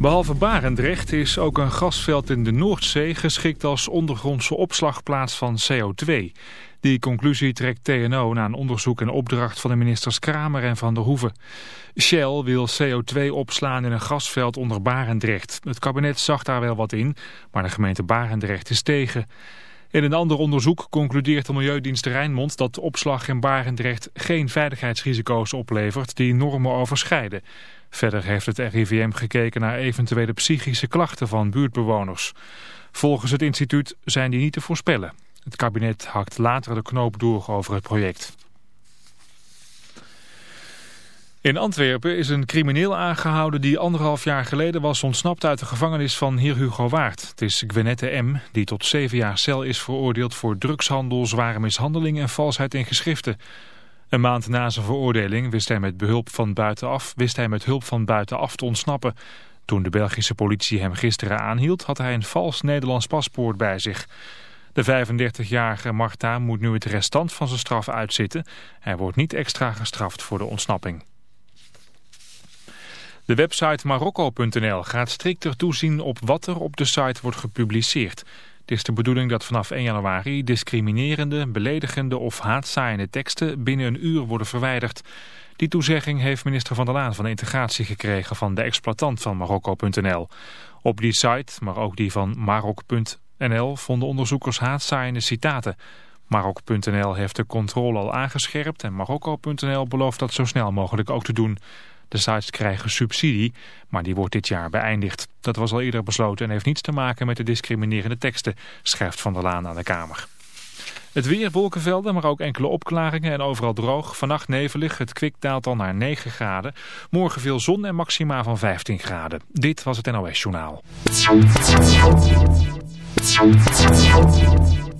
Behalve Barendrecht is ook een gasveld in de Noordzee geschikt als ondergrondse opslagplaats van CO2. Die conclusie trekt TNO na een onderzoek en opdracht van de ministers Kramer en Van der Hoeven. Shell wil CO2 opslaan in een gasveld onder Barendrecht. Het kabinet zag daar wel wat in, maar de gemeente Barendrecht is tegen. In een ander onderzoek concludeert de Milieudienst Rijnmond dat opslag in Barendrecht geen veiligheidsrisico's oplevert die normen overschrijden. Verder heeft het RIVM gekeken naar eventuele psychische klachten van buurtbewoners. Volgens het instituut zijn die niet te voorspellen. Het kabinet hakt later de knoop door over het project. In Antwerpen is een crimineel aangehouden die anderhalf jaar geleden was ontsnapt uit de gevangenis van heer Hugo Waard. Het is Gwenette M. die tot zeven jaar cel is veroordeeld voor drugshandel, zware mishandeling en valsheid in geschriften. Een maand na zijn veroordeling wist hij met behulp van buitenaf, wist hij met hulp van buitenaf te ontsnappen. Toen de Belgische politie hem gisteren aanhield had hij een vals Nederlands paspoort bij zich. De 35-jarige Marta moet nu het restant van zijn straf uitzitten. Hij wordt niet extra gestraft voor de ontsnapping. De website marokko.nl gaat strikter toezien op wat er op de site wordt gepubliceerd. Het is de bedoeling dat vanaf 1 januari discriminerende, beledigende of haatzaaiende teksten binnen een uur worden verwijderd. Die toezegging heeft minister Van der Laan van Integratie gekregen van de exploitant van Marokko.nl. Op die site, maar ook die van Marok.nl, vonden onderzoekers haatzaaiende citaten. Marok.nl heeft de controle al aangescherpt en Marokko.nl belooft dat zo snel mogelijk ook te doen. De sites krijgen subsidie, maar die wordt dit jaar beëindigd. Dat was al eerder besloten en heeft niets te maken met de discriminerende teksten, schrijft Van der Laan aan de Kamer. Het weer, wolkenvelden, maar ook enkele opklaringen en overal droog. Vannacht nevelig, het kwik daalt al naar 9 graden. Morgen veel zon en maxima van 15 graden. Dit was het NOS Journaal.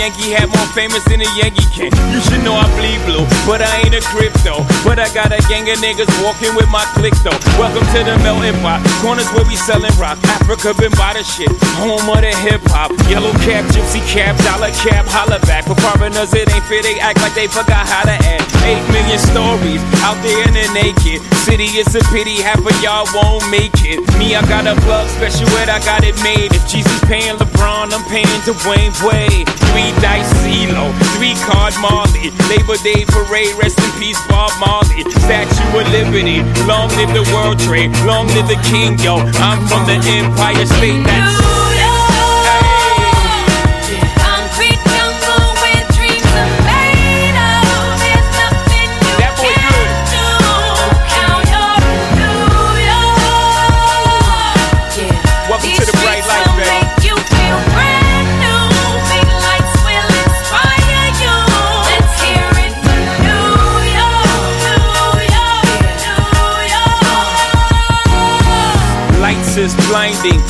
Yankee hat more famous than a Yankee can. You should know I bleed blue, but I ain't a crypto. But I got a gang of niggas walking with my click though. Welcome to the melting pot. Corners where we selling rock. Africa been by the shit. Home of the hip hop. Yellow cap, gypsy cap, dollar cap, holla back. For foreigners, it ain't fair. They act like they forgot how to act. Eight million stories out there in the naked city. It's a pity half of y'all won't make it. Me, I got a plug special ed, I got it made. If Jesus paying LeBron, I'm paying Dwayne Wade. Three dice CeeLo, three card Marley. Labor Day parade, rest in peace Bob Marley. Statue of Liberty, long live the World Trade, long live the King, yo. I'm from the Empire State. That's sim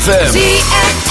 ZFM.